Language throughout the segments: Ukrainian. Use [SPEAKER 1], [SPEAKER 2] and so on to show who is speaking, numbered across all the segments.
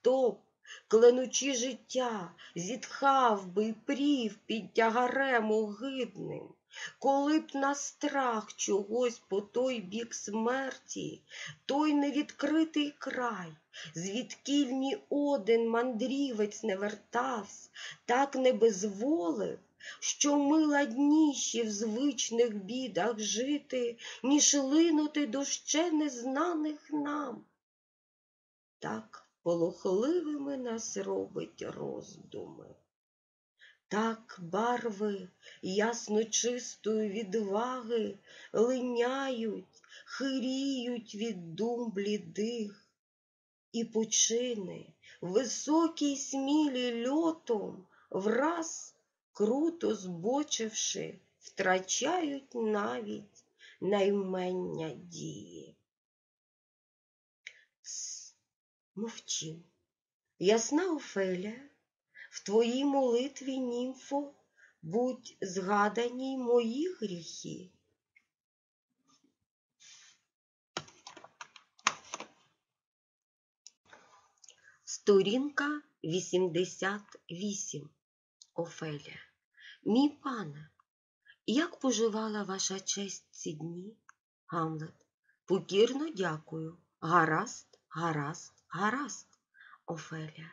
[SPEAKER 1] хто кленучи життя, зітхав би прів під тягарем огидним, коли б на страх чогось по той бік смерті, той невідкритий край, звідкіль ні один мандрівець не вертавсь, так не безволив, що ми ладніші в звичних бідах жити, ніж линути до ще незнаних нам. Так полохливими нас робить роздуми. Так барви ясно чистої відваги линяють, хиріють від дум блідих, і почини, високі й смілі льотом, враз, круто збочивши, втрачають навіть наймення дії. Тс, мовчим. Ясна Офеля, в твоїй молитві, німфо, будь згадані мої гріхи. Сторінка 88. Офеля. Мій пане, як поживала ваша честь ці дні? Гамлет. Покірно дякую. Гаразд, гаразд, гаразд. Офеля.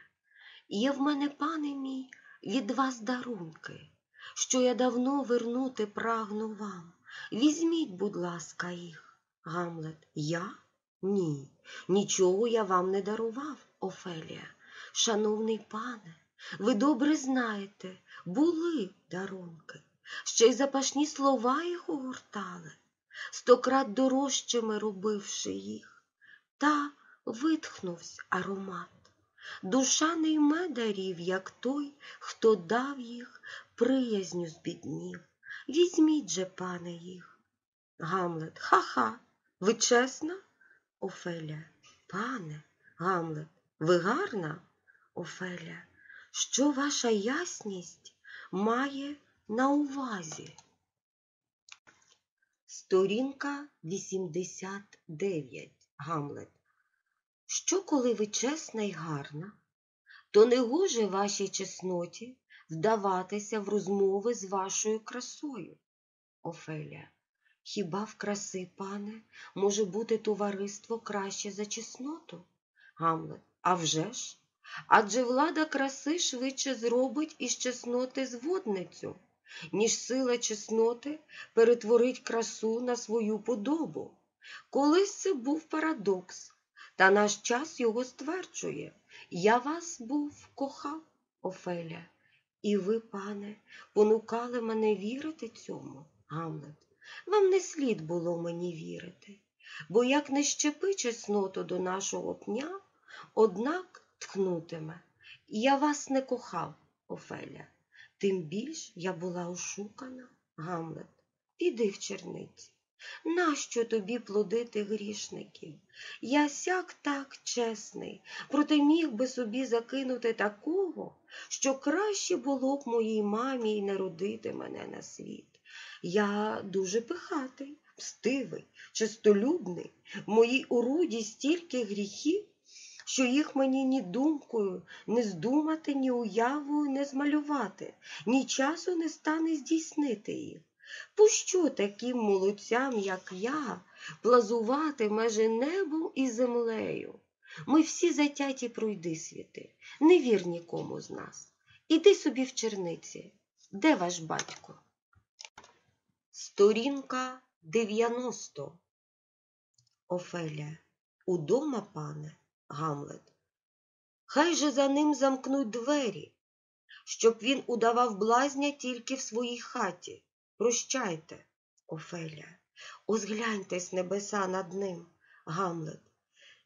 [SPEAKER 1] Є в мене, пане мій, від вас дарунки, що я давно вернути прагну вам. Візьміть, будь ласка, їх. Гамлет. Я? Ні, нічого я вам не дарував, Офелія. Шановний пане, ви добре знаєте, були дарунки, ще й запашні слова їх огортали, стократ дорожчими робивши їх, та витхнувся аромат. Душа не йме дарів, як той, хто дав їх, приязню збіднів. Візьміть же, пане, їх. Гамлет, ха-ха, ви чесна? Офеля, пане, Гамлет, ви гарна? Офеля, що ваша ясність має на увазі? Сторінка 89. Гамлет. Що, коли ви чесна й гарна, то не гоже вашій чесноті вдаватися в розмови з вашою красою. Офеля. Хіба в краси, пане, може бути товариство краще за чесноту? Гамлет. А вже ж? Адже влада краси швидше зробить із чесноти зводницю, ніж сила чесноти перетворить красу на свою подобу. Колись це був парадокс, та наш час його стверджує. Я вас був кохав, Офеля, і ви, пане, понукали мене вірити цьому, Гамлет. Вам не слід було мені вірити, бо як не щепи чесноту до нашого пня, однак тхнутиме. Я вас не кохав, Офеля, тим більш я була ошукана, Гамлет. Іди в черниці. Нащо тобі плодити грішників? Я сяк так чесний, проте міг би собі закинути такого, що краще було б моїй мамі й не родити мене на світ. Я дуже пихатий, мстивий, чистолюбний, в моїй уроді стільки гріхів, що їх мені ні думкою не здумати, ні уявою не змалювати, ні часу не стане здійснити їх. Пущу таким молодцям, як я, плазувати межі небом і землею. Ми всі затяті пройди світи, не вір нікому з нас. Іди собі в черниці. Де ваш батько? Сторінка 90. Офеля. Удома, пане, Гамлет. Хай же за ним замкнуть двері, щоб він удавав блазня тільки в своїй хаті. Прощайте, Офеля, озгляньтесь небеса над ним, Гамлет.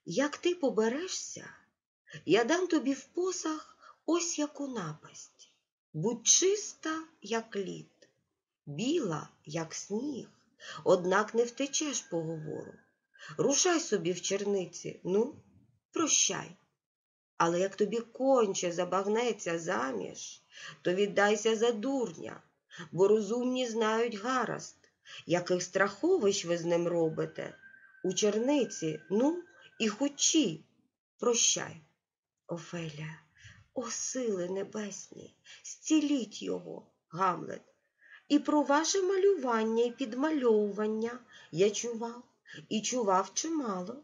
[SPEAKER 1] Як ти поберешся, я дам тобі в посах ось яку напасть. Будь чиста, як лід, біла, як сніг, однак не втечеш поговору. Рушай собі в черниці, ну, прощай. Але як тобі конче забагнеться заміж, то віддайся за дурня, бо розумні знають гаразд, яких страховищ ви з ним робите. У черниці, ну, і хочі, прощай. Офеля, о сили небесні, зціліть його, Гамлет. І про ваше малювання і підмальовування я чував, і чував чимало.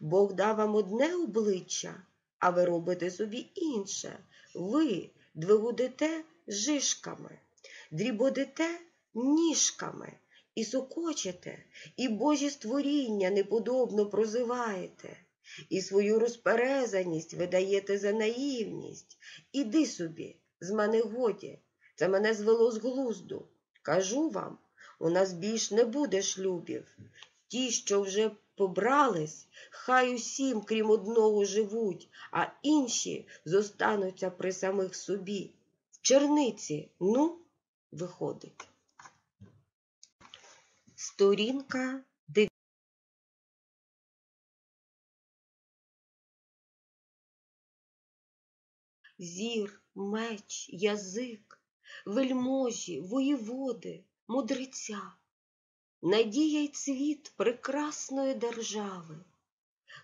[SPEAKER 1] Бог дав вам одне обличчя, а ви робите собі інше. Ви двигудите жишками, дрібодите ніжками і сокочете, і Божі створіння неподобно прозиваєте, і свою розперезаність видаєте за наївність. Іди собі, з мене годі, це мене звело з глузду. Кажу вам, у нас більш не буде шлюбів. Ті, що вже побрались, хай усім, крім одного, живуть, а інші зостануться при самих собі. В черниці, ну, виходить. Сторінка Зір, меч, язик, вельможі, воєводи, мудреця, надія й цвіт прекрасної держави,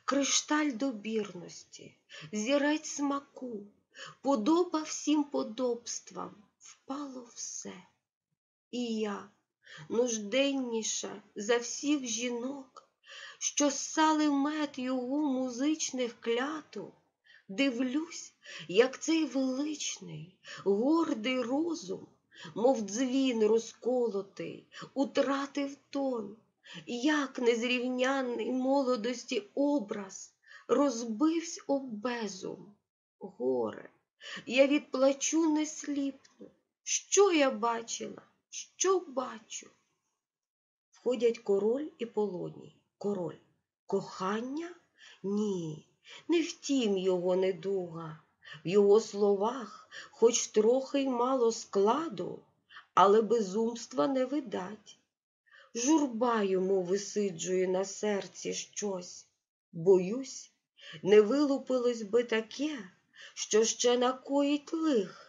[SPEAKER 1] кришталь добірності, зірець смаку, подоба всім подобствам, впало все. І я, нужденніша за всіх жінок, що ссали мед його музичних клятв, дивлюсь, як цей величний, гордий розум, мов дзвін розколотий, утратив тон, як незрівнянний молодості образ розбився об безум. Горе, я відплачу не сліпну. Що я бачила? Що бачу? Входять король і полоній. Король. Кохання? Ні, не втім його недуга. В його словах хоч трохи й мало складу, але безумства не видать. Журба йому висиджує на серці щось. Боюсь, не вилупилось би таке, що ще накоїть лих.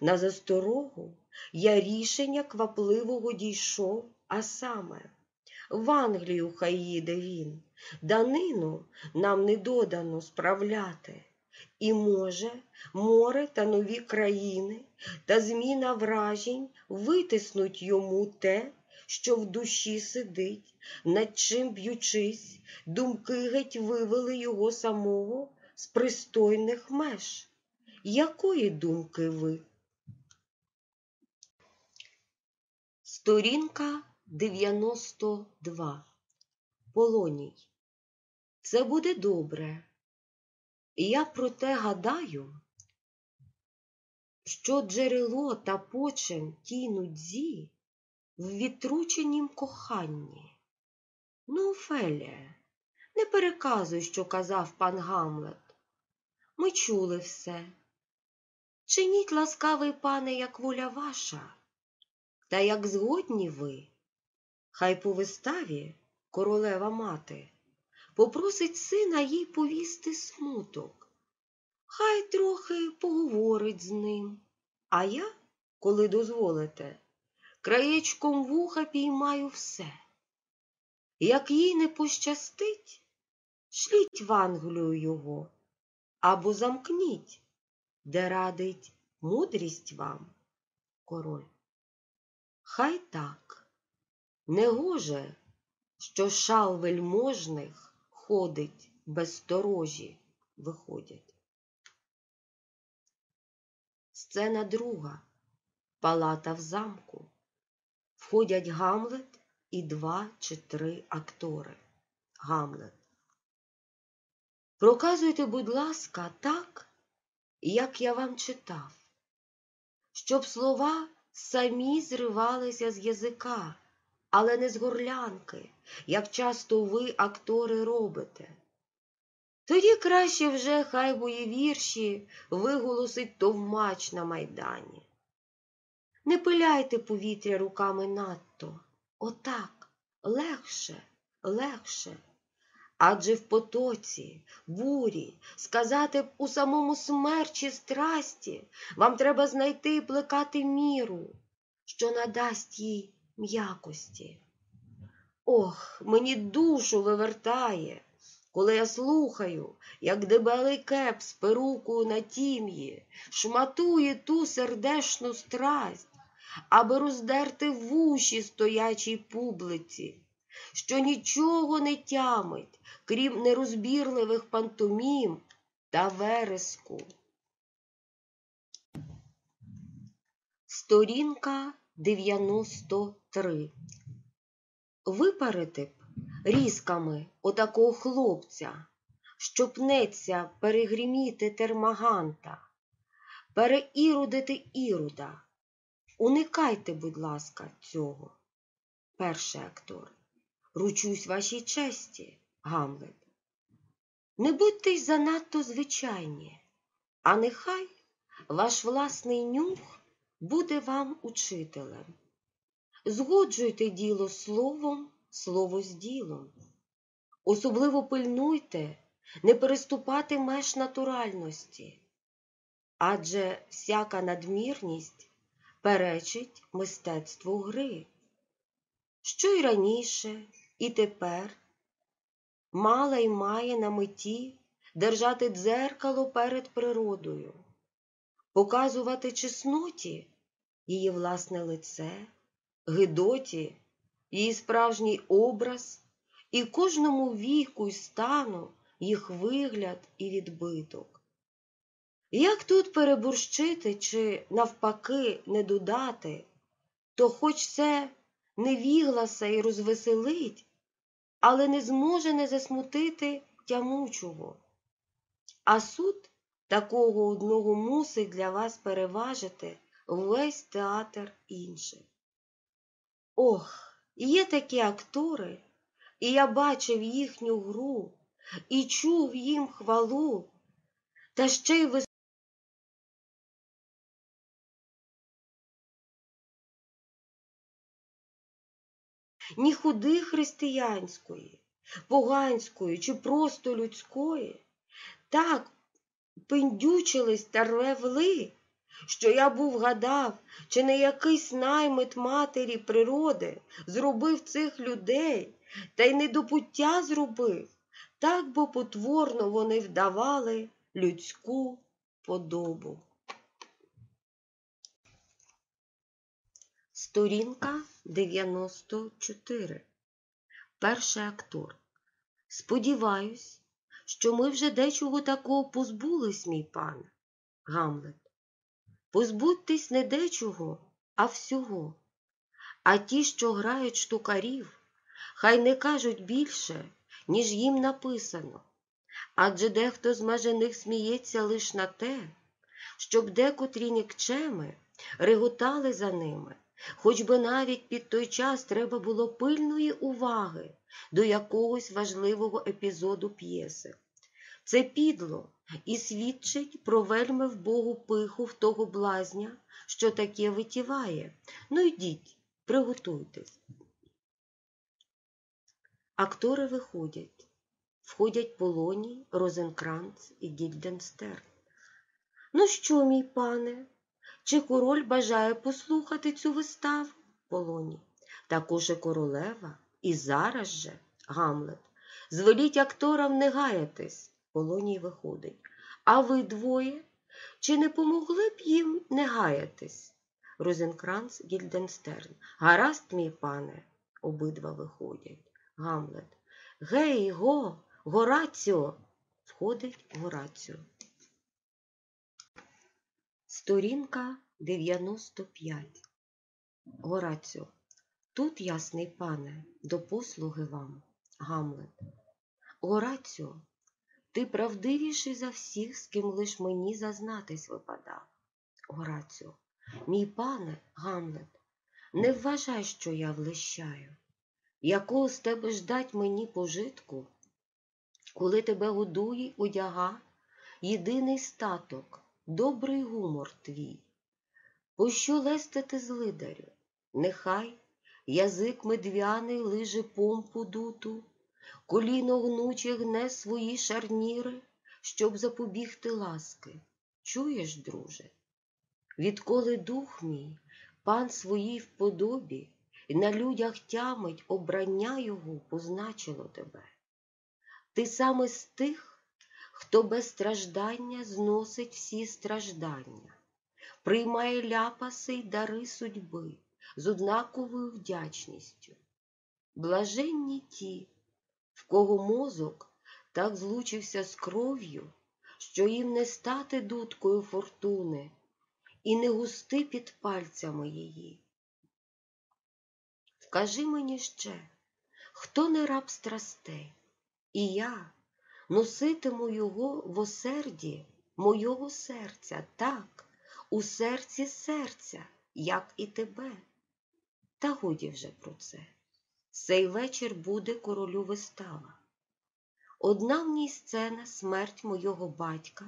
[SPEAKER 1] На засторогу я рішення квапливого дійшов, а саме в Англію хай їде він, данину нам не додано справляти. І, може, море та нові країни та зміна вражень витиснуть йому те, що в душі сидить, над чим б'ючись, думки геть вивели його самого з пристойних меж. Якої думки ви? Сторінка 92. Полоній. Це буде добре. Я про те гадаю, що джерело та почем тій нудзі в відтрученім коханні. Ну, Офелія, не переказуй, що казав пан Гамлет. Ми чули все. Чиніть, ласкавий пане, як воля ваша, та як згодні ви, хай по виставі королева мати попросить сина їй повісти смуток. Хай трохи поговорить з ним, а я, коли дозволите, краєчком вуха піймаю все. Як їй не пощастить, шліть в Англію його або замкніть, де радить мудрість вам, король. Хай так, негоже, що шал вельможних ходить без сторожі, виходять. Сцена друга. Палата в замку. Входять Гамлет і два чи три актори. Гамлет. Проказуйте, будь ласка, так, як я вам читав, щоб слова самі зривалися з язика, але не з горлянки, як часто ви, актори, робите. Тоді краще вже хай мої вірші виголосить товмач на майдані. Не пиляйте повітря руками надто, отак, легше, легше. Адже в потоці, бурі, сказати б у самому смерчі страсті, вам треба знайти і плекати міру, що надасть їй м'якості. Ох, мені душу вивертає, коли я слухаю, як дебелий кеп з перукою на тім'ї шматує ту сердешну страсть, аби роздерти вуші стоячій публиці, що нічого не тямить, крім нерозбірливих пантомім та вереску. Сторінка 93. Випарити б різками отакого хлопця, що пнеться перегріміти термаганта, переірудити іруда. Уникайте, будь ласка, цього. Перший актор. Ручусь вашій честі, Гамлет. Не будьте й занадто звичайні, а нехай ваш власний нюх буде вам учителем. Згоджуйте діло словом, слово з ділом. Особливо пильнуйте не переступати меж натуральності, адже всяка надмірність перечить мистецтву гри. Що й раніше, і тепер мала й має на меті держати дзеркало перед природою, показувати чесноті її власне лице, гидоті, її справжній образ і кожному віку й стану їх вигляд і відбиток. Як тут переборщити чи, навпаки, не додати, то хоч це не вігласа і розвеселить, але не зможе не засмутити тямучого. А суд такого одного мусить для вас переважити весь театр інших. Ох, є такі актори, і я бачив їхню гру, і чув їм хвалу, та ще й вис... ні худи християнської, поганської чи просто людської, так пиндючились та ревли, що я був гадав, чи не якийсь наймит матері природи зробив цих людей, та й не до пуття зробив, так бо потворно вони вдавали людську подобу. Сторінка 94. Перший актор. Сподіваюсь, що ми вже дечого такого позбулись, мій пане. Гамлет. Позбудьтесь не дечого, а всього. А ті, що грають штукарів, хай не кажуть більше, ніж їм написано. Адже дехто з межених сміється лиш на те, щоб декотрі нікчеми реготали за ними, хоч би навіть під той час треба було пильної уваги до якогось важливого епізоду п'єси. Це підло і свідчить про вельми вбогу пиху в того блазня, що таке витіває. Ну йдіть, приготуйтесь. Актори виходять. Входять Полоній, Розенкранц і Гільденстерн. Ну що, мій пане, чи король бажає послухати цю виставу? Полоній. Також і королева, і зараз же, Гамлет. Звеліть акторам не гаятись. Полоній виходить. А ви двоє? Чи не помогли б їм не гаятись? Розенкранц Гільденстерн. Гаразд, мій пане, обидва виходять. Гамлет. Гей, го, Гораціо. Входить Гораціо. Сторінка 95. Гораціо. Тут, ясний пане, до послуги вам, Гамлет. Гораціо, ти правдивіший за всіх, з ким лиш мені зазнатись випадав. Гораціо, мій пане, Гамлет, не вважай, що я влищаю. Якого з тебе ждать мені пожитку, коли тебе годує, одяга, єдиний статок, добрий гумор твій. Пощо лестити злидарю? Нехай язик медвяний лиже помпу дуту, коліно гнуче гне свої шарніри, щоб запобігти ласки. Чуєш, друже? Відколи дух мій, пан своїй вподобі, і на людях тямить обрання його позначило тебе. ти саме з тих, хто без страждання зносить всі страждання, приймає ляпаси й дари судьби з однаковою вдячністю. Блаженні ті, в кого мозок так злучився з кров'ю, що їм не стати дудкою фортуни і не густи під пальцями її. Вкажи мені ще, хто не раб страстей, і я носитиму його в осерді мойого серця, так, у серці серця, як і тебе. Та годі вже про це. Цей вечір буде королю вистава. Одна в ній сцена смерть мого батька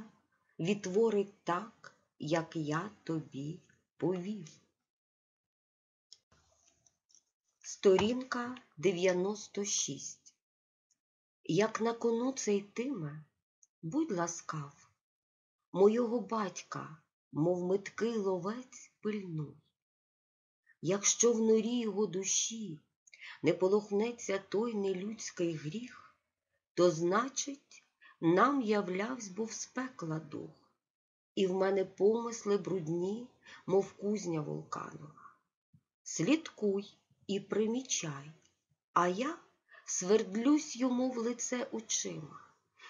[SPEAKER 1] відтворить так, як я тобі повів. Сторінка 96 Як на кону цей тиме, будь ласкав, мойого батька, мов меткий ловець, пильнуй. Якщо в норі його душі не полохнеться той нелюдський гріх, то, значить, нам являвсь був з пекла дух, і в мене помисли брудні, мов кузня вулканова. Слідкуй і примічай, а я свердлюсь йому в лице очима.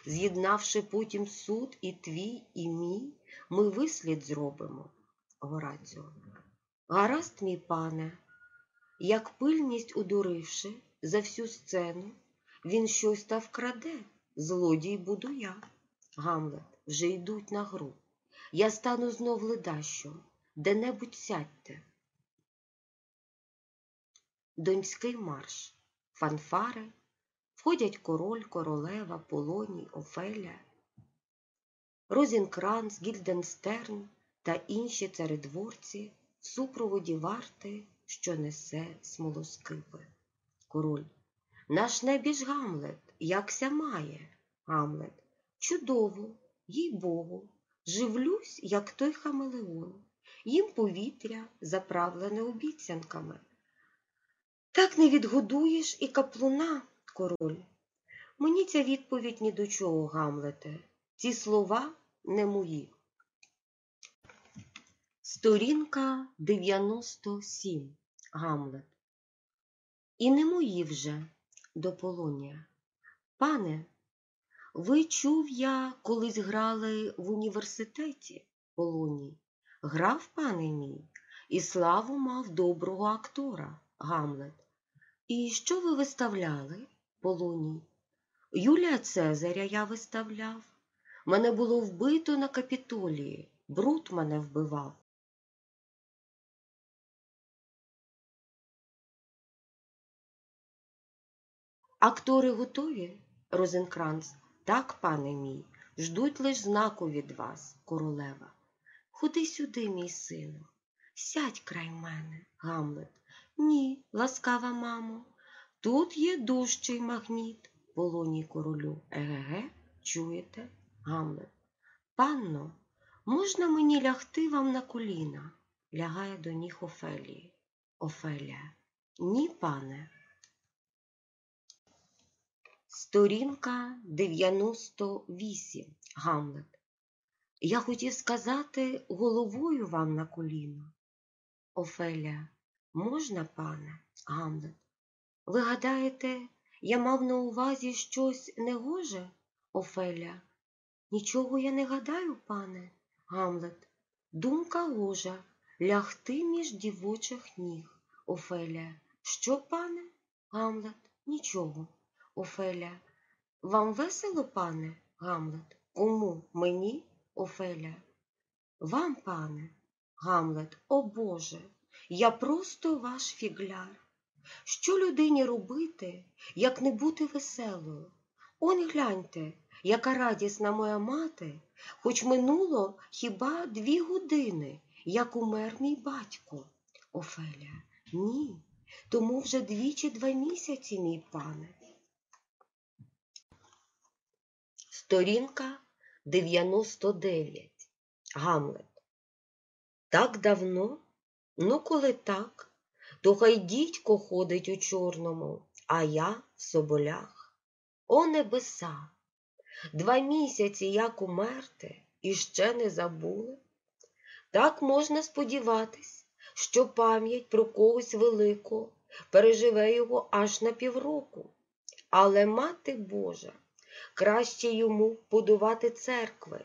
[SPEAKER 1] З'єднавши потім суд і твій, і мій, ми вислід зробимо. Гораціо. Гаразд, мій пане, як пильність удуривши за всю сцену, він щось та вкраде, злодій буду я. Гамлет, вже йдуть на гру. Я стану знов ледащом, де-небудь сядьте. Донський марш, фанфари, входять король, королева, полоній, Офеля, Розінкранц, Гільденстерн та інші царедворці в супроводі варти, що несе смолоскипи. Король. Наш небіж Гамлет, якся має, Гамлет, чудово, їй Богу, живлюсь, як той хамелеон, їм повітря заправлене обіцянками. Так не відгодуєш і каплуна, король. Мені ця відповідь ні до чого, Гамлете. Ці слова не мої. Сторінка 97. Гамлет. І не мої вже до полонія. Пане, ви чув я, колись грали в університеті полоній. Грав, пане мій, і славу мав доброго актора, Гамлет. І що ви виставляли, полоній? Юлія Цезаря я виставляв. Мене було вбито на капітолії, бруд мене вбивав. Актори готові, Розенкранц? Так, пане мій, ждуть лиш знаку від вас, королева. Ходи сюди, мій сину, сядь край мене, Гамлет. Ні, ласкава мамо, тут є дужчий магніт, полоній королю. Еге, чуєте, Гамлет? Панно, можна мені лягти вам на коліна? лягає до ніг Офелії. Офелія. Ні, пане. Сторінка 98. Гамлет. Я хотів сказати головою вам на коліно. Офелія. Можна, пане, Гамлет? Ви гадаєте, я мав на увазі щось негоже, Офеля? Нічого я не гадаю, пане, Гамлет. Думка гожа лягти між дівочих ніг, Офеля. Що, пане? Гамлет? Нічого. Офеля. Вам весело, пане, Гамлет? Кому? Мені, Офеля? Вам, пане, Гамлет, о Боже, я просто ваш фігляр. Що людині робити, як не бути веселою? Он гляньте, яка радісна моя мати, хоч минуло хіба дві години, як умер мій батько. Офеля, ні, тому вже двічі два місяці, мій пане. Сторінка 99. Гамлет. Так давно? Ну, коли так, то хай дідько ходить у чорному, а я в соболях. О небеса! Два місяці як умерти і ще не забули? Так можна сподіватись, що пам'ять про когось великого переживе його аж на півроку. Але, мати Божа, краще йому будувати церкви,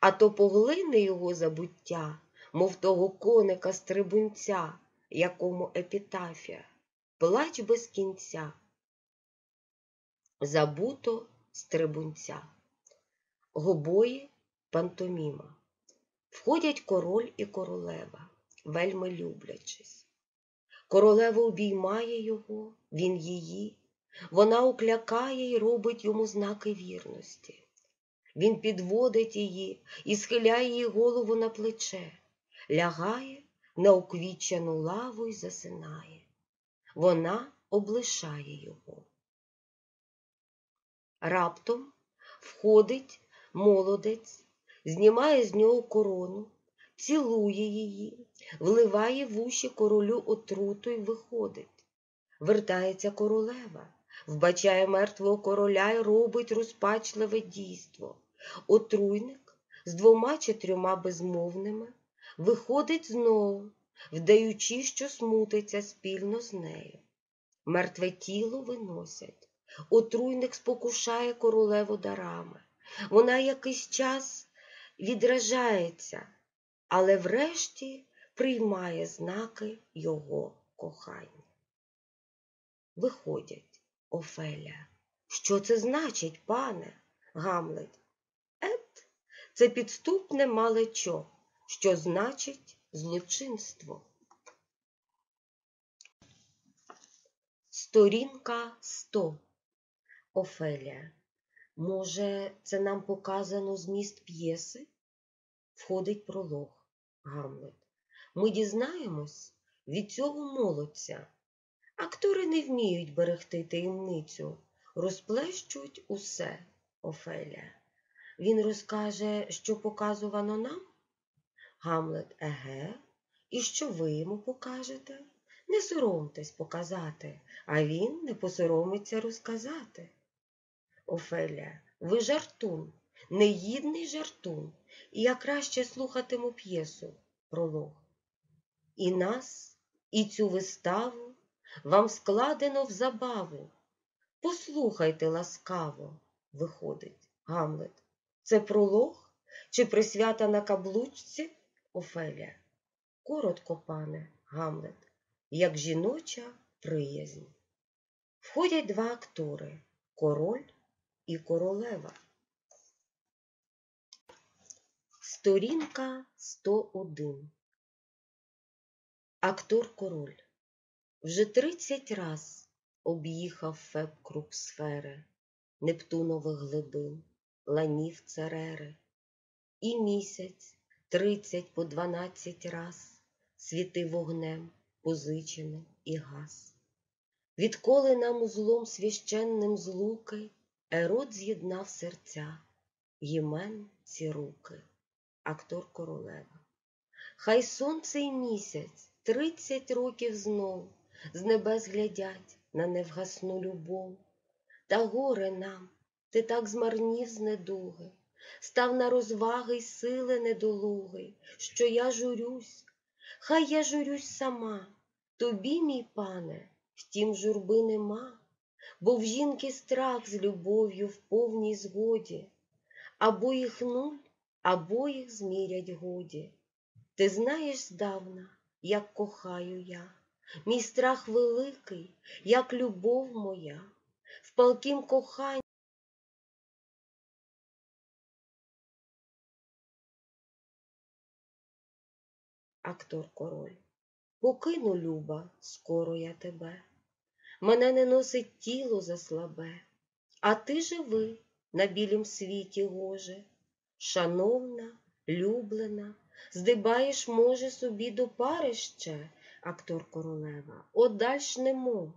[SPEAKER 1] а то поглине його забуття, мов того коника стрибунця, якому епітафія, плач без кінця. Забуто стрибунця. Гобої пантоміма. Входять король і королева, вельми люблячись. Королева обіймає його, він її, вона уклякає й робить йому знаки вірності. Він підводить її і схиляє її голову на плече, лягає на уквічену лаву й засинає. Вона облишає його. Раптом входить молодець, знімає з нього корону, цілує її, вливає в уші королю отруту й виходить. Вертається королева, вбачає мертвого короля й робить розпачливе дійство. Отруйник з двома чи трьома безмовними виходить знову, вдаючи, що смутиться спільно з нею. Мертве тіло виносять. Отруйник спокушає королеву дарами. Вона якийсь час відражається, але врешті приймає знаки його кохання. Виходять, Офеля. Що це значить, пане? Гамлет? Ет, це підступне малечо, що значить злочинство. Сторінка 100. Офелія. Може, це нам показано зміст п'єси? Входить пролог Гамлет. Ми дізнаємось від цього молодця. Актори не вміють берегти таємницю, розплещуть усе, Офелія. Він розкаже, що показувано нам? Гамлет, еге, і що ви йому покажете? Не соромтесь показати, а він не посоромиться розказати. Офелія, ви жартун, негідний жартун, і я краще слухатиму п'єсу, пролог. І нас, і цю виставу вам складено в забаву. Послухайте ласкаво, виходить Гамлет. Це пролог чи присвята на каблучці Офелія? Коротко, пане Гамлет, як жіноча приязнь. Входять два актори король і королева. Сторінка 101. Актор король. Вже тридцять раз об'їхав Феб круг сфери, Нептунових глибин, ланів церери, І місяць тридцять по дванадцять раз світив вогнем позичений і газ. Відколи нам узлом священним злуки Ерод з'єднав серця, Ємен ці руки, актор королева. Хай сонце й місяць тридцять років знов з небес глядять на невгасну любов. Та горе нам, ти так змарнів з недуги, став на розваги й сили недолуги, що я журюсь, хай я журюсь сама, тобі, мій пане, втім, журби нема, бо в жінки страх з любов'ю в повній згоді, або їх нуль, або їх змірять годі. Ти знаєш здавна, як кохаю я, мій страх великий, як любов моя, в палкім коханні. Актор король. Покину, люба, скоро я тебе. Мене не носить тіло за слабе, а ти живи на білім світі гоже, шановна, люблена, здибаєш, може, собі до пари ще, актор королева, одальш немо.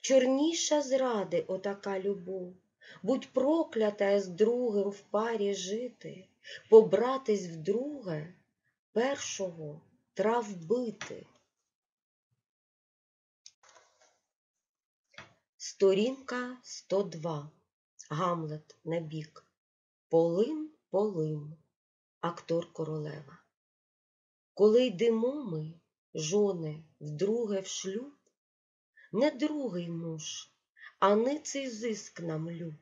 [SPEAKER 1] Чорніша зради отака любов, будь проклята з другим в парі жити, побратись вдруге, першого трав бити. Сторінка 102. Гамлет набік. Полин, полин, актор королева. Коли йдемо ми, жони, вдруге в шлюб, не другий муж, а ниций зиск нам люб.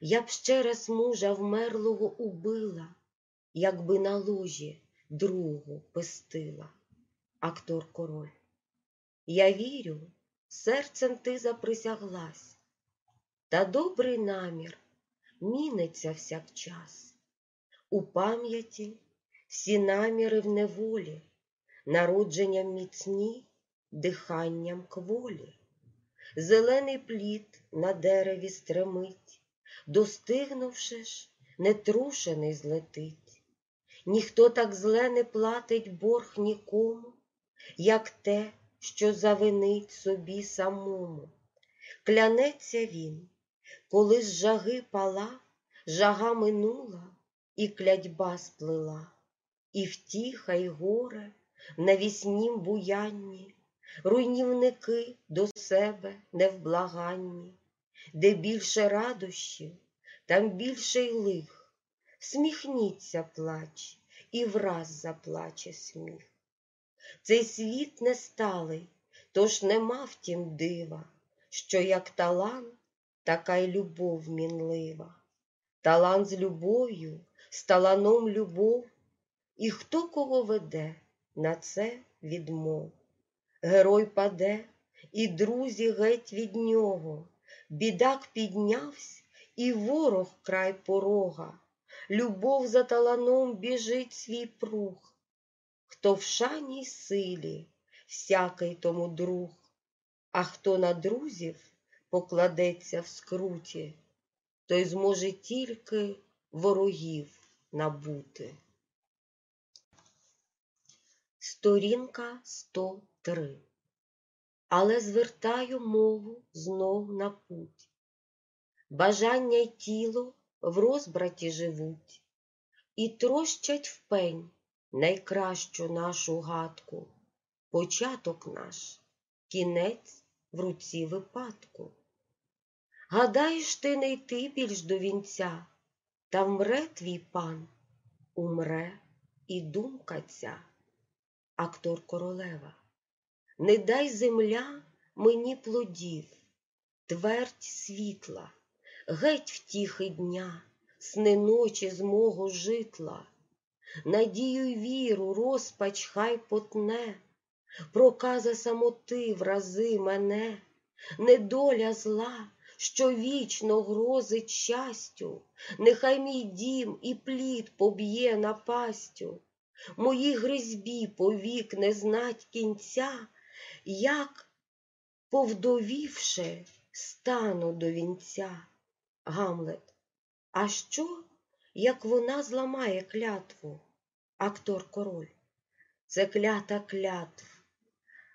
[SPEAKER 1] Я б ще раз мужа вмерлого убила, якби на ложі другу пестила. Актор король. Я вірю, серцем ти заприсяглась, та добрий намір міниться всякчас. У пам'яті всі наміри в неволі, народженням міцні, диханням кволі. Зелений плід на дереві стремить, достигнувши ж, нетрушений злетить. Ніхто так зле не платить борг нікому, як те, що завинить собі самому. Клянеться він, коли з жаги пала, жага минула, і клятьба сплила, і втіха, й горе на віснім буянні, руйнівники до себе невблаганні, де більше радощів, там більше й лих, сміхніться плач, і враз заплаче сміх. Цей світ не сталий, тож нема втім дива, що як талант, така й любов мінлива. Талант з любов'ю, з таланом любов, і хто кого веде, на це відмов. Герой паде, і друзі геть від нього, бідак піднявсь, і ворог край порога, любов за таланом біжить свій прух. Хто в шані й силі, всякий тому друг, а хто на друзів покладеться в скруті, той зможе тільки ворогів набути. Сторінка 103 Але звертаю мову знов на путь. Бажання й тіло в розбраті живуть, і трощать в пень найкращу нашу гадку, початок наш, кінець в руці випадку. Гадаєш ти не йти більш до вінця, та вмре твій пан, умре і думка ця, актор королева. Не дай земля мені плодів, твердь світла, геть втіхи дня, сни ночі з мого житла. Надію й віру, розпач хай потне, проказа самоти врази мене, недоля зла, що вічно грозить щастю, нехай мій дім і плід поб'є напастю, мої гризьбі повік не знать кінця, як, повдовівши, стану до вінця. Гамлет, а що? як вона зламає клятву, актор король, це клята клятв.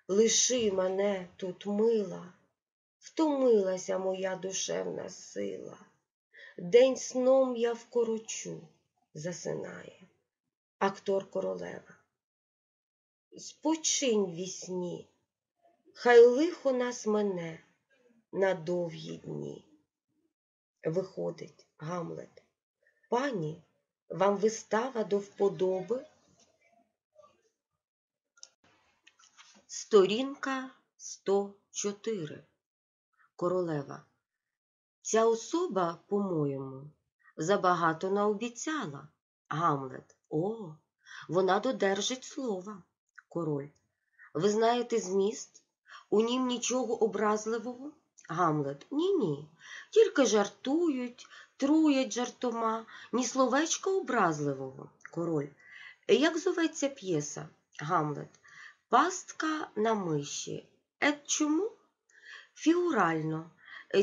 [SPEAKER 1] Лиши мене тут мила, втомилася моя душевна сила. День сном я вкорочу, засинає, актор королева. Спочинь вісні, хай лихо нас мене на довгі дні. Виходить Гамлет. Пані, вам вистава до вподоби? Сторінка 104. Королева. Ця особа, по-моєму, забагато наобіцяла. Гамлет. О, вона додержить слова. Король. Ви знаєте зміст? У нім нічого образливого? Гамлет. Ні, ні. Тільки жартують, труять жартома, ні словечка образливого. Король. Як зоветься п'єса? Гамлет. Пастка на миші. Ет чому? Фігурально.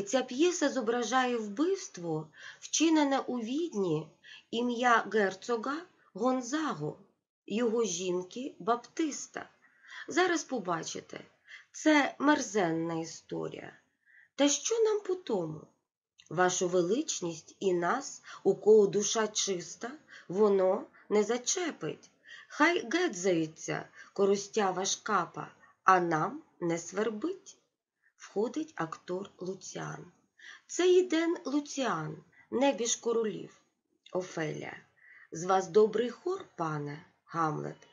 [SPEAKER 1] Ця п'єса зображає вбивство, вчинене у відні ім'я герцога Гонзаго, його жінки Баптиста. Зараз побачите, це мерзенна історія. Та що нам по тому? Вашу величність і нас, у кого душа чиста, воно не зачепить. Хай гедзається коростява шкапа, а нам не свербить. Входить актор Луціан. Це Єден Луціан, небіж королів. Офелія. З вас добрий хор, пане Гамлет.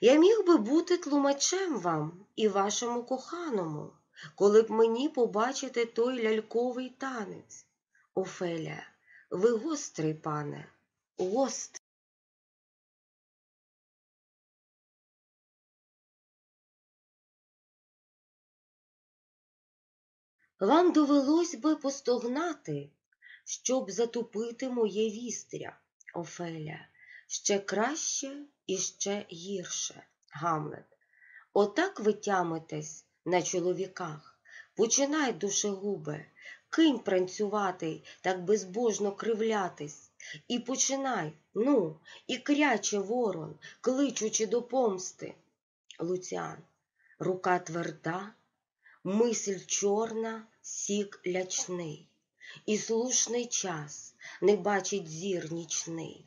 [SPEAKER 1] Я міг би бути тлумачем вам і вашому коханому, коли б мені побачити той ляльковий танець. Офелія, ви гострий, пане, гострий. Вам довелось би постогнати, щоб затупити моє вістря, Офеля, ще краще і ще гірше, Гамлет. Отак ви тямитесь на чоловіках. Починай, душегубе, кинь пранцювати, так безбожно кривлятись. І починай, ну, і кряче ворон, кличучи до помсти. Луціан, рука тверда, мисль чорна, сік лячний, і слушний час не бачить зір нічний.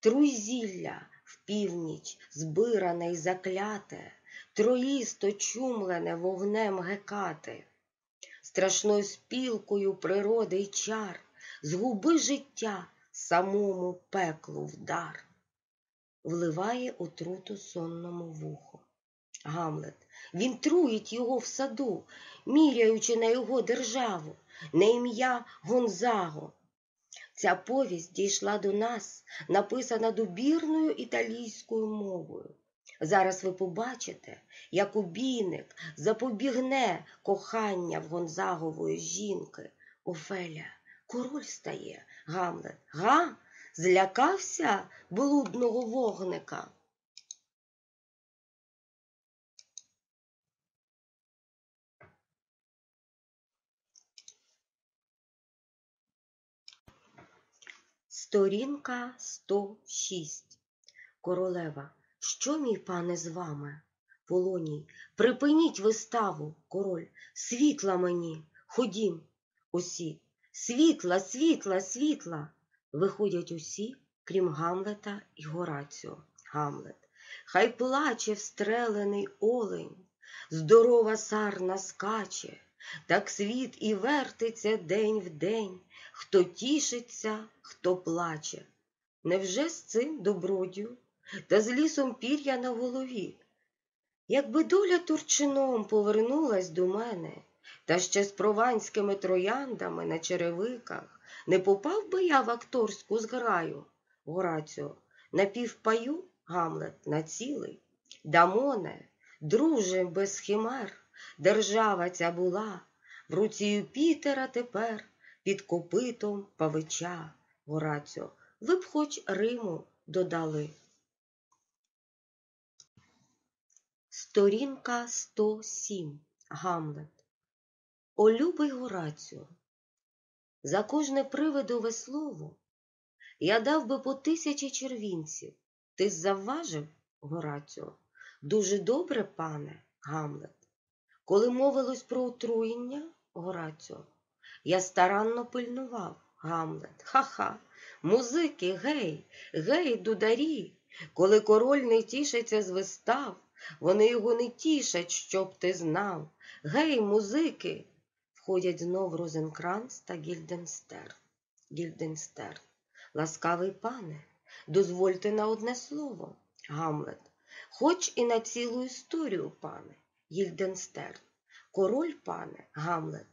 [SPEAKER 1] Труй зілля в північ, збиране й закляте, Троїсто чумлене вогнем гекати, страшною спілкою природи й чар, Згуби життя самому пеклу вдар, вливає отруту сонному вуху. Гамлет, він труїть його в саду, міряючи на його державу, на ім'я Гонзаго. Ця повість дійшла до нас, написана добірною італійською мовою. Зараз ви побачите, як убійник запобігне кохання в Гонзагової жінки. Офеля, король стає, Гамлет. Га? Злякався блудного вогника. Сторінка 106. Королева. Що, мій пане, з вами? Полоній. Припиніть виставу, король. Світла мені. Ходім. Усі. Світла, світла, світла. Виходять усі, крім Гамлета і Гораціо. Гамлет. Хай плаче встрелений олень, здорова сарна скаче, так світ і вертиться день в день, хто тішиться, хто плаче. Невже з цим добродію та з лісом пір'я на голові? Якби доля турчином повернулась до мене, та ще з прованськими трояндами на черевиках, не попав би я в акторську зграю, Гораціо, напівпаю Гамлет на цілий. Дамоне, друже без химер, держава ця була, в руці Юпітера тепер під копитом павича, Гораціо, ви б хоч Риму додали. Сторінка 107. Гамлет. О, любий Горацію, за кожне привидове слово я дав би по тисячі червінців. Ти завважив, Горацію? Дуже добре, пане Гамлет. Коли мовилось про отруєння, Горацію, я старанно пильнував Гамлет. Ха-ха, музики, гей, гей, дударі, коли король не тішиться з вистав, вони його не тішать, щоб ти знав. Гей, музики! Входять знов Розенкранц та Гільденстерн. Гільденстерн. Ласкавий пане, дозвольте на одне слово, Гамлет, хоч і на цілу історію, пане, Гільденстерн. Король, пане, Гамлет.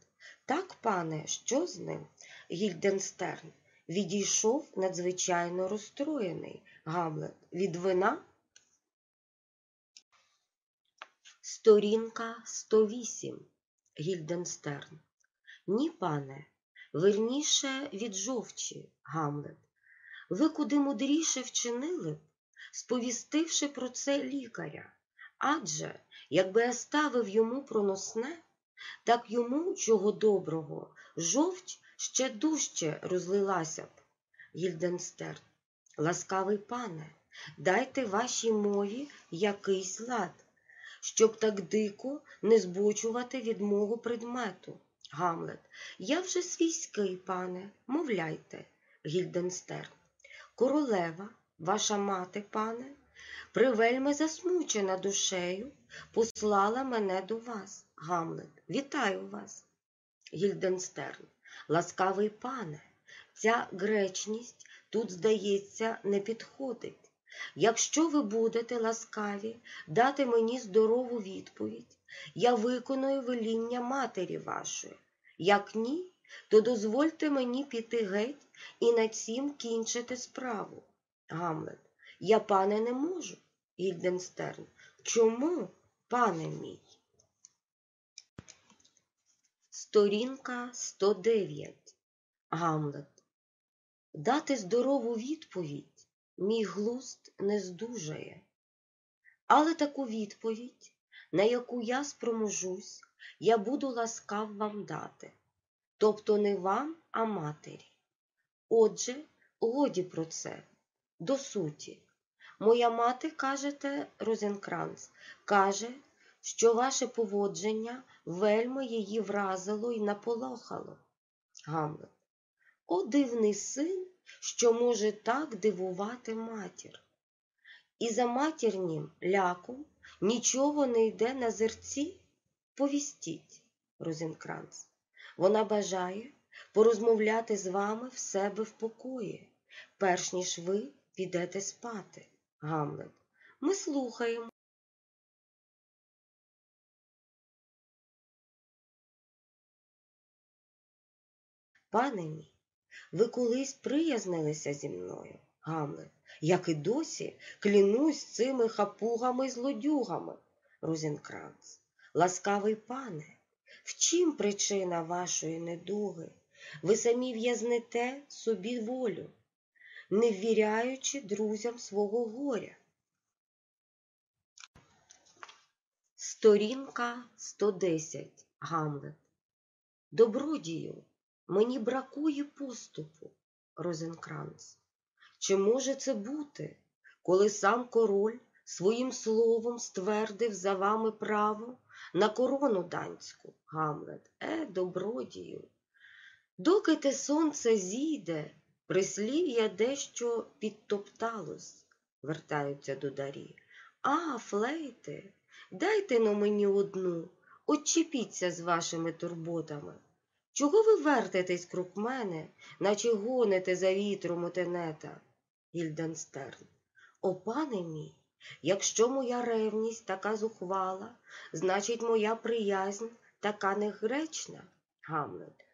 [SPEAKER 1] Так, пане, що з ним? Гільденстерн. Відійшов надзвичайно розстроєний Гамлет. Від вина? Сторінка 108. Гільденстерн. Ні, пане, верніше від жовчі, Гамлет. Ви куди мудріше вчинили б, сповістивши про це лікаря. Адже, якби я ставив йому проносне, так йому, чого доброго, жовч ще дужче розлилася б. Гільденстерн. Ласкавий пане, дайте вашій мові якийсь лад щоб так дико не збочувати від мого предмету. Гамлет, я вже свійський, пане, мовляйте, Гільденстерн. Королева, ваша мати, пане, привельми засмучена душею, послала мене до вас, Гамлет. Вітаю вас. Гільденстерн. Ласкавий пане, ця гречність тут, здається, не підходить. Якщо ви будете ласкаві дати мені здорову відповідь, я виконую веління матері вашої. Як ні, то дозвольте мені піти геть і на цім кінчити справу. Гамлет. Я, пане, не можу. Гільденстерн. Чому, пане мій? Сторінка 109. Гамлет. Дати здорову відповідь мій глуст не здужає. Але таку відповідь, на яку я спроможусь, я буду ласкав вам дати. Тобто не вам, а матері. Отже, годі про це, до суті. Моя мати, кажете, Розенкранц, каже, що ваше поводження вельми її вразило і наполохало. Гамлет. О, дивний син, що може так дивувати матір. І за матірнім ляком нічого не йде на зерці? Повістіть, Розенкранц. Вона бажає порозмовляти з вами в себе в покої, перш ніж ви підете спати. Гамлет. Ми слухаємо. Пане мій, ви колись приязнилися зі мною, Гамлет, як і досі клянусь цими хапугами й злодюгами, Розенкранц. Ласкавий пане, в чим причина вашої недуги? Ви самі в'язните собі волю, не ввіряючи друзям свого горя. Сторінка 110. Гамлет. Добродію, мені бракує поступу, Розенкранц. Чи може це бути, коли сам король своїм словом ствердив за вами право на корону данську, Гамлет, е, добродію? Доки те сонце зійде, прислів'я дещо підтопталось, вертаються до дарі. А, флейти, дайте но мені одну, отчепіться з вашими турботами. Чого ви вертитесь круг мене, наче гоните за вітром у тенета? Гільденстерн. О, пане мій, якщо моя ревність така зухвала, значить, моя приязнь така негречна, Гамлет.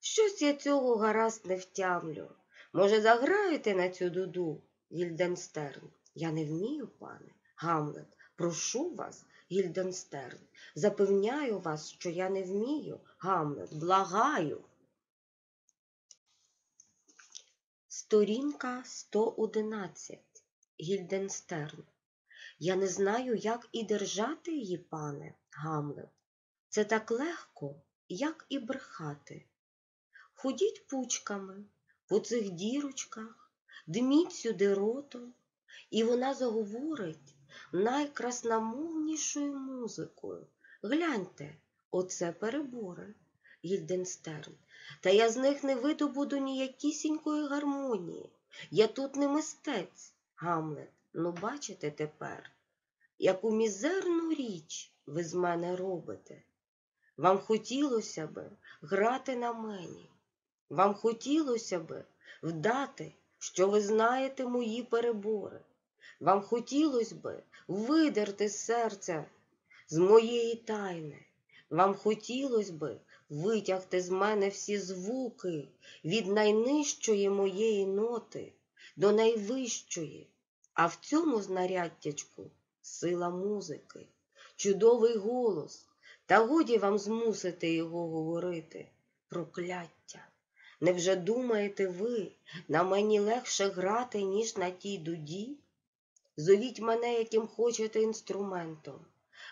[SPEAKER 1] Щось я цього гаразд не втямлю. Може, заграєте на цю дуду, Гільденстерн? Я не вмію, пане. Гамлет, прошу вас, Гільденстерн, запевняю вас, що я не вмію. Гамлет, благаю. Сторінка 111. Гільденстерн. Я не знаю, як і держати її, пане, Гамлет. Це так легко, як і брехати. Ходіть пучками по цих дірочках, дміть сюди ротом, і вона заговорить найкрасномовнішою музикою. Гляньте, оце перебори, Гільденстерн. Та я з них не видобуду ніякісінької гармонії. Я тут не мистець, Гамлет. Ну, бачите тепер, яку мізерну річ ви з мене робите. Вам хотілося би грати на мені. Вам хотілося би вдати, що ви знаєте мої перебори. Вам хотілося би видерти серця з моєї тайни. Вам хотілося би витягти з мене всі звуки від найнижчої моєї ноти до найвищої, а в цьому знаряддячку сила музики, чудовий голос, та годі вам змусити його говорити, прокляття. Невже думаєте ви, на мені легше грати, ніж на тій дуді? Зовіть мене, яким хочете інструментом.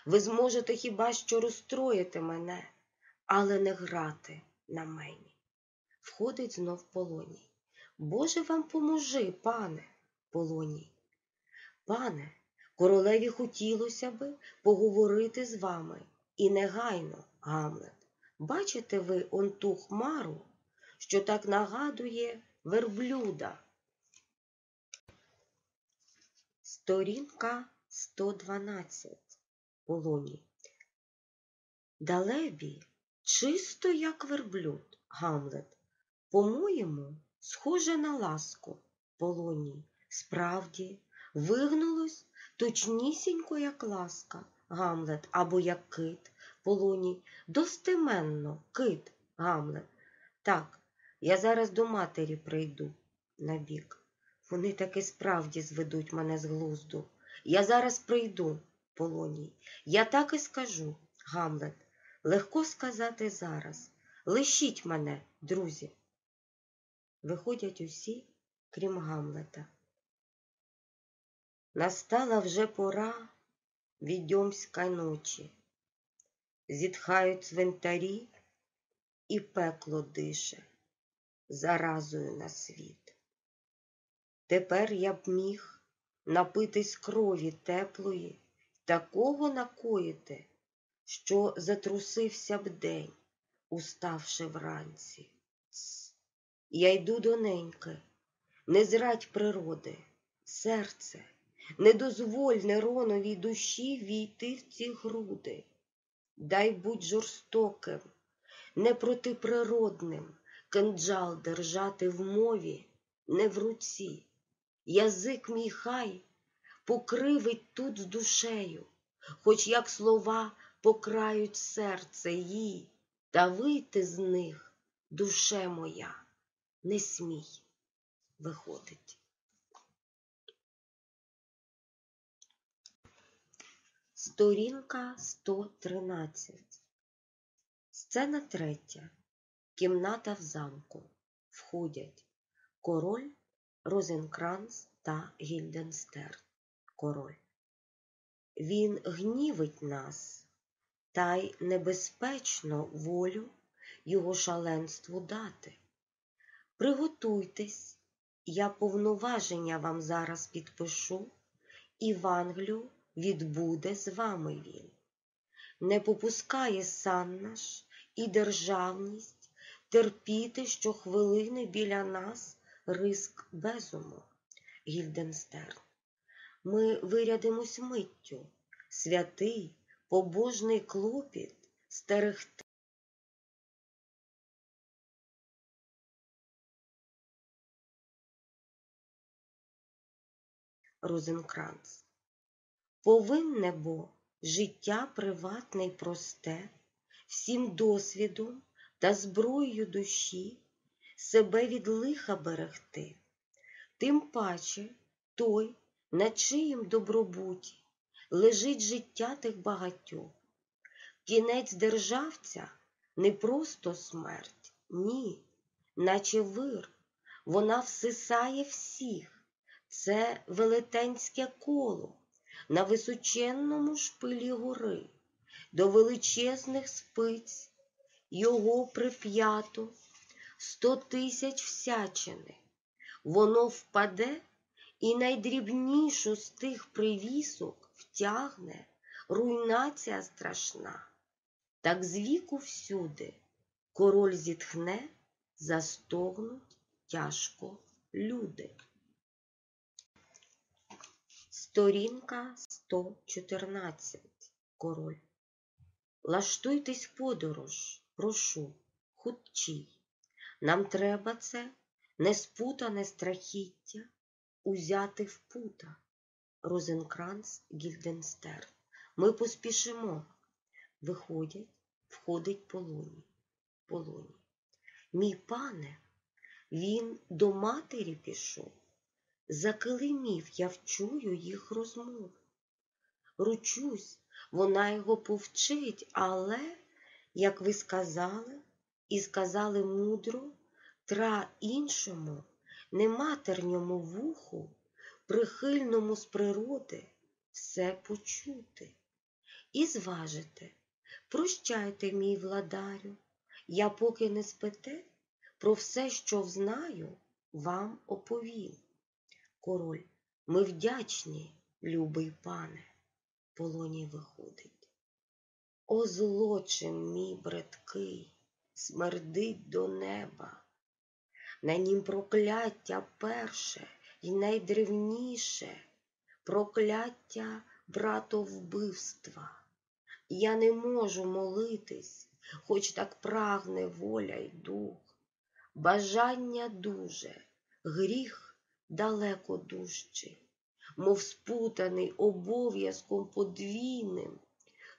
[SPEAKER 1] Ви зможете хіба що розстроїти мене, але не грати на мені. Входить знов полоній. Боже вам поможи, пане, полоній. Пане, королеві хотілося би поговорити з вами і негайно, Гамлет. Бачите ви он ту хмару, що так нагадує верблюда. Сторінка 112. Полоній. Далебі, чисто як верблюд, Гамлет. По-моєму, схоже на ласку, Полоній. Справді, вигнулось точнісінько, як ласка, Гамлет, або як кит, Полоній. Достеменно, кит, Гамлет. Так, я зараз до матері прийду набік. Вони таки справді зведуть мене з глузду. Я зараз прийду, Полоній. Я так і скажу, Гамлет. Легко сказати зараз. Лишіть мене, друзі. Виходять усі, крім Гамлета. Настала вже пора відьомська ночі. Зітхають цвинтарі, і пекло дише заразою на світ. Тепер я б міг напитись крові теплої, такого накоїти, що затрусився б день, уставши вранці. Я йду до неньки, не зрадь природи, серце, не дозволь Нероновій душі війти в ці груди. Дай будь жорстоким, не протиприродним, кинджал держати в мові, не в руці. Язик мій хай покривить тут з душею, хоч як слова покрають серце їй, та вийти з них, душе моя, не смій виходить. Сторінка 113. Сцена третя. Кімната в замку. Входять король, Розенкранц та Гільденстерн. Король. Він гнівить нас, та й небезпечно волю його шаленству дати. Приготуйтесь, я повноваження вам зараз підпишу, і в Англію відбуде з вами він. Не попускає сан наш і державність терпіти щохвилини біля нас риск безуму, Гільденстерн. Ми вирядимось миттю, святий, побожний клопіт стерегти. Розенкранц. Повинне бо життя приватне й просте, всім досвідом та зброєю душі себе від лиха берегти, тим паче той, на чиїм добробуті лежить життя тих багатьох. Кінець державця не просто смерть, ні, наче вир, вона всисає всіх. Це велетенське коло на височенному шпилі гори, до величезних спиць його прип'ято сто тисяч всячини. Воно впаде і найдрібнішу з тих привісок втягне руйнація страшна. Так з віку всюди король зітхне, застогнуть тяжко люди. Сторінка 114. Король. Лаштуйтесь подорож, прошу, хутчій. Нам треба це неспутане страхіття узяти в пута. Розенкранц Гільденстерн. Ми поспішимо. Виходять, входить полоні. Полоні. Мій пане, він до матері пішов. Закилимів я вчую їх розмов. Ручусь, вона його повчить, але, як ви сказали, і сказали мудро, тра іншому, не матерньому вуху, прихильному з природи, все почути. І зважите, прощайте, мій владарю, я поки не спите, про все, що знаю, вам оповім. Король, ми вдячні, любий пане, полоній виходить. О, злочин мій браткий, смердить до неба, на нім прокляття перше і найдревніше, прокляття братовбивства. Я не можу молитись, хоч так прагне воля й дух, бажання дуже, гріх далеко дужчий, мов спутаний обов'язком подвійним,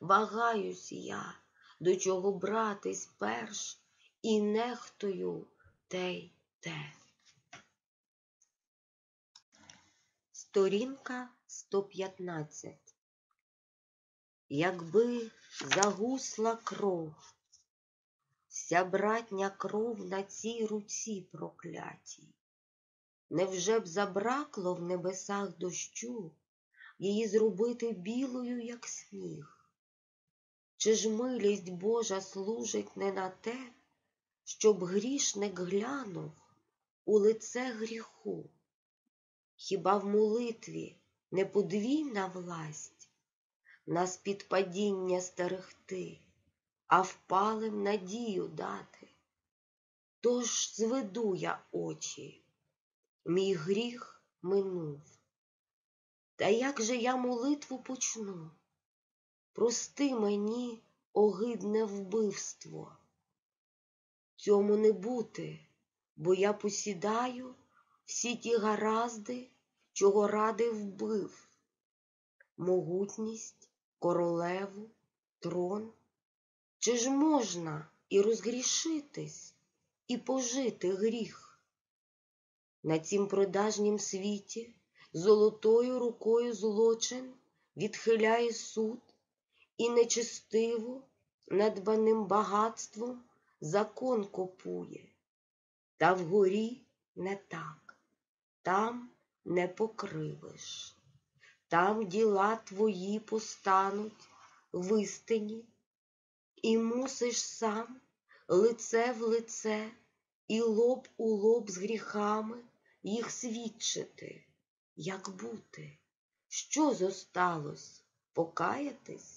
[SPEAKER 1] вагаюсь я, до чого братись перш, і нехтою те й те. Сторінка 115 Якби загусла кров, вся братня кров на цій руці проклятій, невже б забракло в небесах дощу її зробити білою, як сніг? Чи ж милість Божа служить не на те, щоб грішник глянув у лице гріху? Хіба в молитві не подвійна власть нас під падіння стерегти, а впалим надію дати? Тож зведу я очі, мій гріх минув. Та як же я молитву почну? Прости мені огидне вбивство. Цьому не бути, бо я посідаю всі ті гаразди, чого ради вбив, могутність, королеву, трон. Чи ж можна і розгрішитись, і пожити гріх? На цім продажнім світі золотою рукою злочин відхиляє суд і нечестиво надбаним багатством закон копує, та вгорі не так, там не покривиш, там діла твої постануть в істині, і мусиш сам лице в лице і лоб у лоб з гріхами їх свідчити, як бути, що зосталось, покаятись,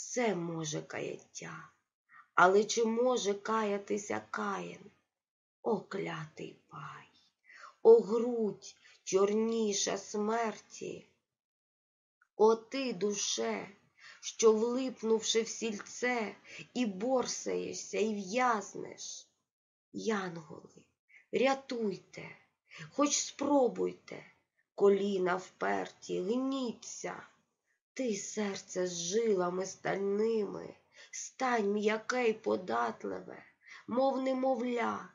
[SPEAKER 1] все може каяття. Але чи може каятися каїн? О, клятий пай, о грудь чорніша смерті. О ти, душе, що, влипнувши в сільце, і борсаєшся, і в'язнеш. Янголи, рятуйте, хоч спробуйте, коліна вперті, гніться. Ти, серце з жилами стальними, стань м'яке й податливе, мов немовля,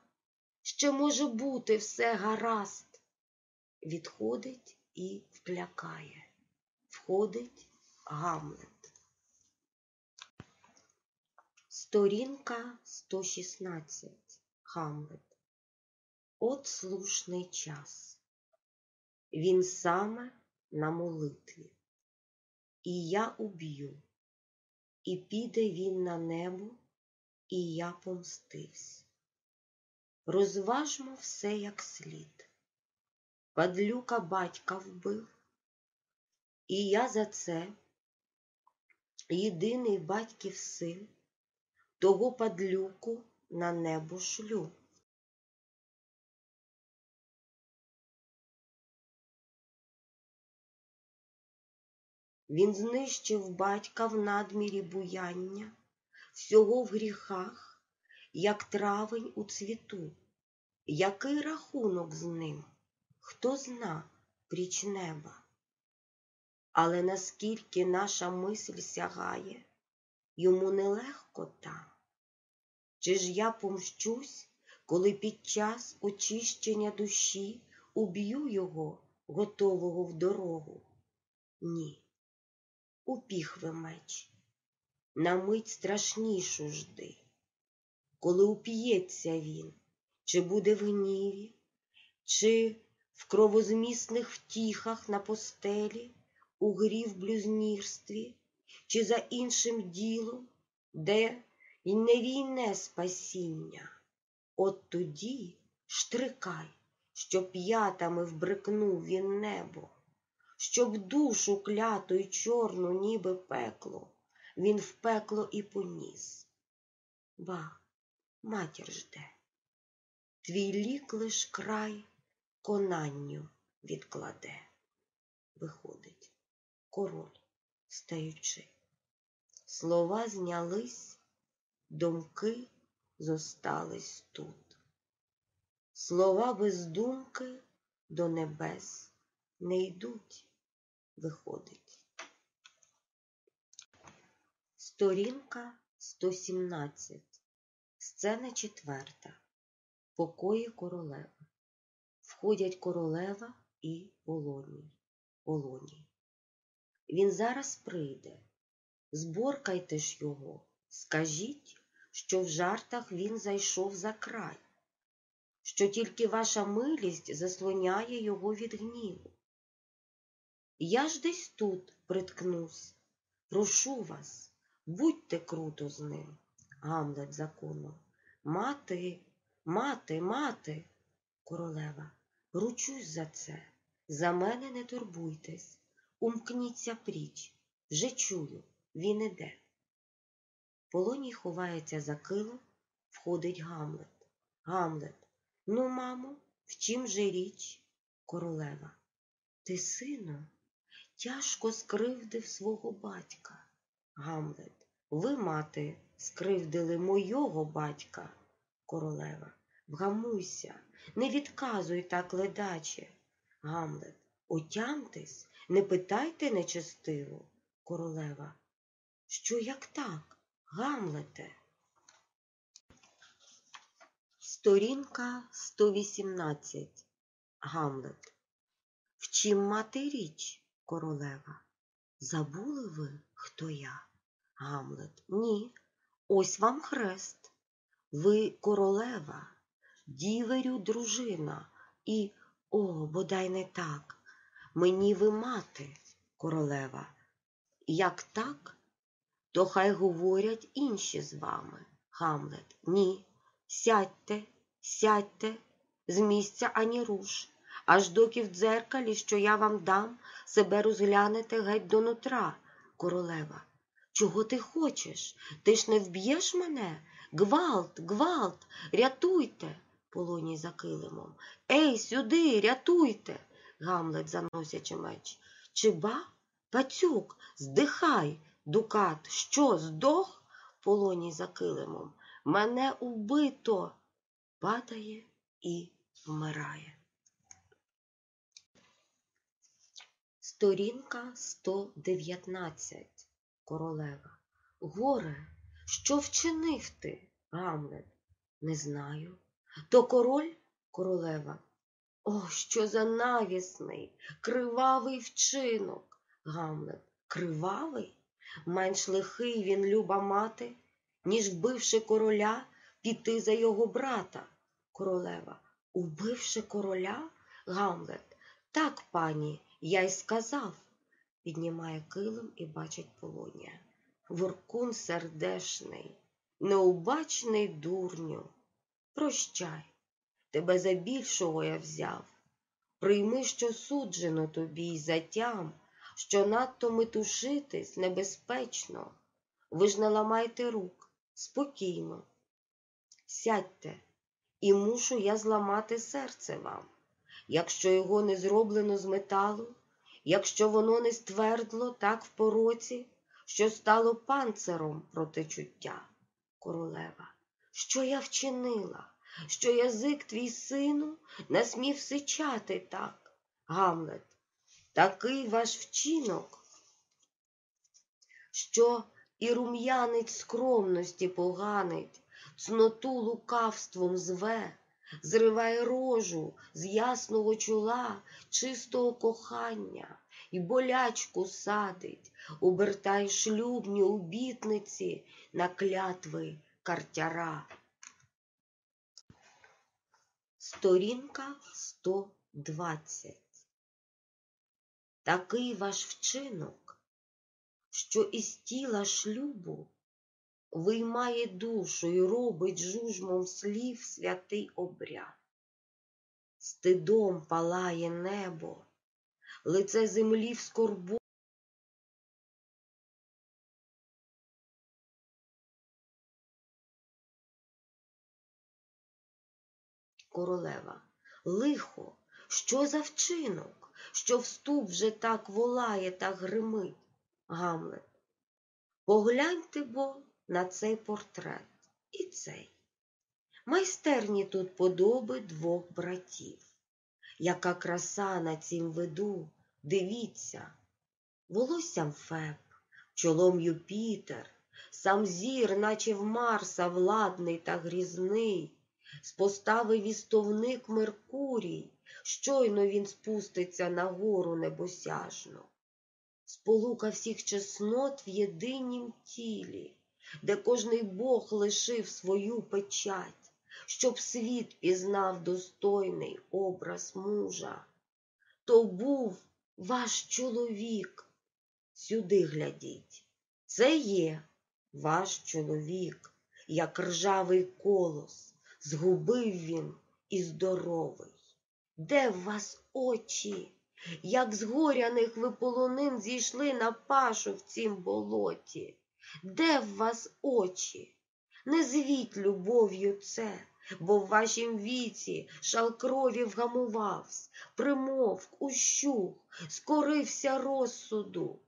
[SPEAKER 1] ще може бути все гаразд. Відходить і вклякає, входить Гамлет. Сторінка 116. Гамлет. От слушний час. Він саме на молитві. І я уб'ю, і піде він на небо, і я помстився. Розважмо все як слід. Падлюка батька вбив, і я за це, єдиний батьків син, того падлюку на небо шлю. Він знищив батька в надмірі буяння, всього в гріхах, як травень у цвіту. Який рахунок з ним, хто зна пріч неба? Але наскільки наша мисль сягає, йому нелегко там. Чи ж я помщусь, коли під час очищення душі уб'ю його, готового в дорогу? Ні упіхви меч, на мить страшнішу жди, коли уп'ється він, чи буде в гніві, чи в кровозмісних втіхах на постелі, у грі в блюзнірстві, чи за іншим ділом, де й не війне спасіння, от тоді штрикай, що п'ятами вбрикнув він небо щоб душу кляту й чорну, ніби пекло, він в пекло і поніс. Ба, матір жде, твій лік лиш край конанню відкладе. Виходить, король, стаючи. Слова знялись, думки зостались тут. Слова без думки до небес не йдуть, виходить. Сторінка 117. Сцена четверта. Покої королеви. Входять королева і Полоній. Полоній. Він зараз прийде. Зборкайте ж його, скажіть, що в жартах він зайшов за край, що тільки ваша милість заслоняє його від гніву. Я ж десь тут приткнусь, прошу вас, будьте круто з ним, Гамлет законом. Мати, мати, мати, королева, ручусь за це, за мене не турбуйтесь, умкніться пріч, вже чую, він іде. Полоній ховається за килом, входить Гамлет. Гамлет, ну, мамо, в чим же річ? Королева. Ти, сину, тяжко скривдив свого батька. Гамлет, ви, мати, скривдили мойого батька. Королева. Вгамуйся, не відказуй так, ледаче. Гамлет, отямтесь, не питайте нечестиво. Королева. Що як так, Гамлете? Сторінка 118. Гамлет. В чим мати річ, королева? Забули ви, хто я? Гамлет. Ні. Ось вам хрест. Ви королева, діверю дружина, і, о, бодай не так, мені ви мати, королева. Як так, то хай говорять інші з вами. Гамлет. Ні. Сядьте, сядьте, з місця ані руш, аж доки в дзеркалі, що я вам дам, себе розглянете геть до нутра, королева. Чого ти хочеш? Ти ж не вб'єш мене? Гвалт, гвалт, рятуйте, полоній за килимом. Ей, сюди, рятуйте, Гамлет, заносячи меч. Чи ба? Пацюк, здихай, дукат, що, здох? Полоній за килимом. Мене убито, падає і вмирає. Сторінка 119. Королева. Горе, що вчинив ти, Гамлет? Не знаю. То король, королева. О, що за навісний, кривавий вчинок. Гамлет. Кривавий? Менш лихий він, люба мати, ніж, вбивши короля, піти за його брата. Королева. Убивши короля? Гамлет. Так, пані, я й сказав. Піднімає килим і бачить полонія. Воркун сердешний, неубачний дурню. Прощай, тебе за більшого я взяв. Прийми, що суджено тобі й затям, що надто метушитись небезпечно. Ви ж не ламайте рук, спокійно. Сядьте, і мушу я зламати серце вам. Якщо його не зроблено з металу, якщо воно не ствердло так в пороці, що стало панциром проти чуття, королева, що я вчинила, що язик твій сину насмів сичати так, Гамлет, такий ваш вчинок, що і рум'янець скромності поганить, цноту лукавством зве, зриває рожу з ясного чола чистого кохання і болячку садить, обертає шлюбні обітниці на клятви картяра. Сторінка 120. Такий ваш вчинок, що із тіла шлюбу виймає душу і робить жужмом слів святий обряд. Стидом палає небо, лице землі в скорбу. Королева, лихо, що за вчинок, що вступ вже так волає та гримить, Гамлет. Погляньте бо на цей портрет і цей. Майстерні тут подоби двох братів. Яка краса на цім виду, дивіться, волоссям Феб, чолом Юпітер, сам зір, наче в Марса, владний та грізний, з постави вістовник Меркурій, щойно він спуститься на гору небосяжну. Сполука всіх чеснот в єдинім тілі, де кожний Бог лишив свою печать, щоб світ пізнав достойний образ мужа. То був ваш чоловік. Сюди глядіть. Це є ваш чоловік, як ржавий колос, згубив він і здоровий. Де в вас очі? Як з горяних ви полонин зійшли на пашу в цім болоті? Де в вас очі? Не звіть любов'ю це, бо в вашім віці шал крові вгамувавсь, примовк, ущух, скорився розсуду.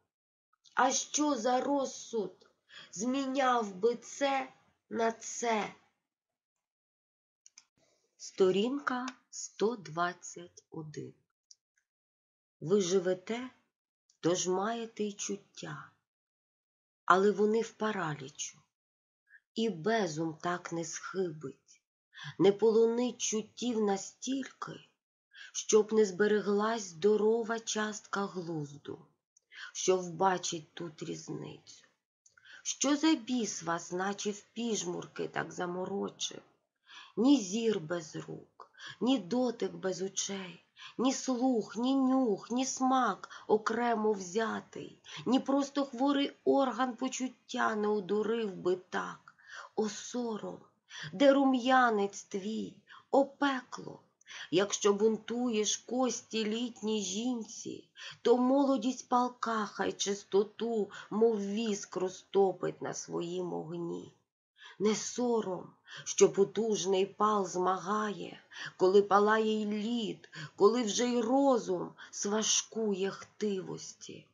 [SPEAKER 1] А що за розсуд? Зміняв би це на це. Сторінка 121 Ви живете, тож маєте й чуття, але вони в паралічу, і безум так не схибить, не полонить чуттів настільки, щоб не збереглась здорова частка глузду, що вбачить тут різницю. Що за біс вас, наче в піжмурки, так заморочив? Ні зір без рук, ні дотик без очей, ні слух, ні нюх, ні смак окремо взятий, ні просто хворий орган почуття не одурив би так. О сором, де рум'янець твій, о пекло, Якщо бунтуєш кості літній жінці, то молодість палка хай чистоту, мов віск розтопить на своїм огні. Не сором, що потужний пал змагає, коли палає й лід, коли вже й розум сважкує хтивості.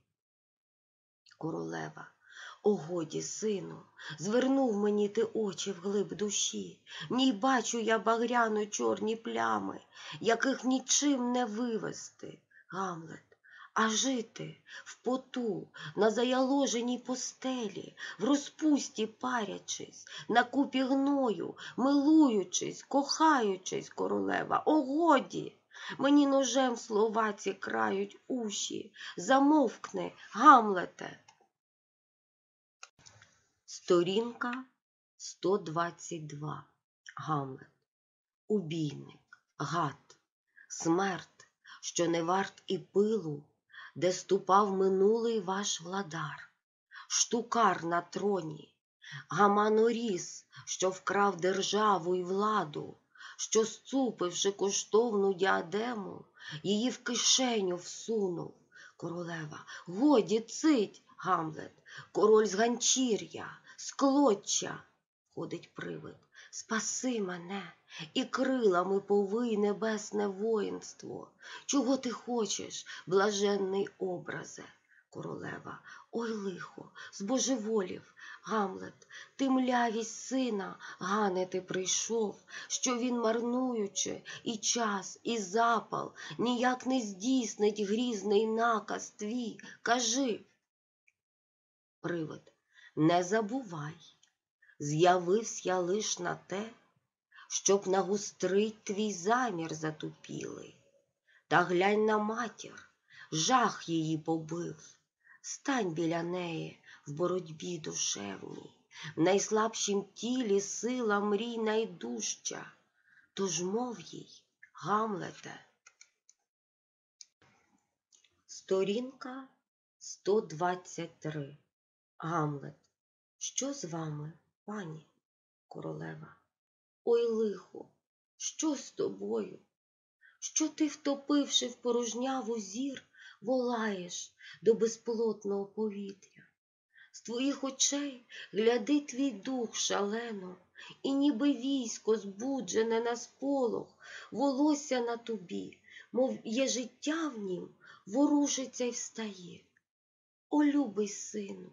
[SPEAKER 1] Королева, о годі, сину, звернув мені ти очі вглиб душі, в ній бачу я багряно чорні плями, яких нічим не вивести, Гамлет, а жити в поту, на заяложеній постелі, в розпусті парячись, на купі гною, милуючись, кохаючись, королева, о годі! Мені ножем слова ці крають уші, замовкни, Гамлете. Сторінка 122. Гамлет. Убійник, гад, смерть, що не варт і пилу, де ступав минулий ваш владар, штукар на троні, гаманоріс, що вкрав державу й владу, що, сцупивши коштовну діадему, її в кишеню всунув. Королева, годі цить, Гамлет, король з ганчір'я, з клоччя, ходить привид. Спаси мене і крилами повий небесне воїнство. Чого ти хочеш, блаженний образе, королева, ой лихо, збожеволів, Гамлет, ти млявість сина ганити прийшов, що він, марнуючи і час, і запал, ніяк не здійснить грізний наказ твій. Кажи. Привид, не забувай, з'явився я лиш на те, щоб нагустрить твій замір затупілий. Та глянь на матір, жах її побив, стань біля неї в боротьбі душевній, в найслабшім тілі сила мрій найдужча, тож мов їй, Гамлете. Сторінка 123 Гамлет. Що з вами, пані королева? Ой лихо, що з тобою? Що ти, втопивши в порожняву зір, волаєш до безплотного повітря? З твоїх очей гляди твій дух шалено, і ніби військо, збуджене на сполох, волосся на тобі, мов є життя в нім, ворушиться й встає. О, любий сину!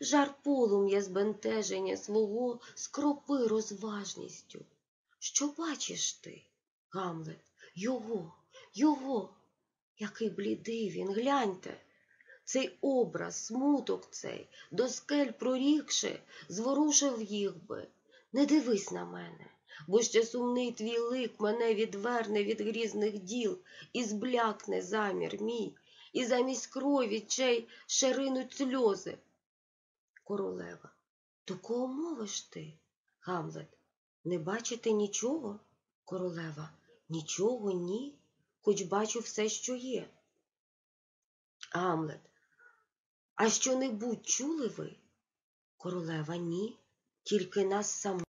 [SPEAKER 1] Жар полум'я збентеження свого скропи розважністю. Що бачиш ти, Гамлет? Його, його. Який блідий він, гляньте. Цей образ, смуток цей, до скель прорікши, зворушив їх би. Не дивись на мене, бо ще сумний твій лик мене відверне від грізних діл, і зблякне замір мій, і замість крові чей шаринуть сльози. Королева, до кого мовиш ти, Гамлет? Не бачите нічого? Королева, нічого, ні, хоч бачу все, що є. Гамлет, а що-небудь чули ви? Королева, ні, тільки нас самих.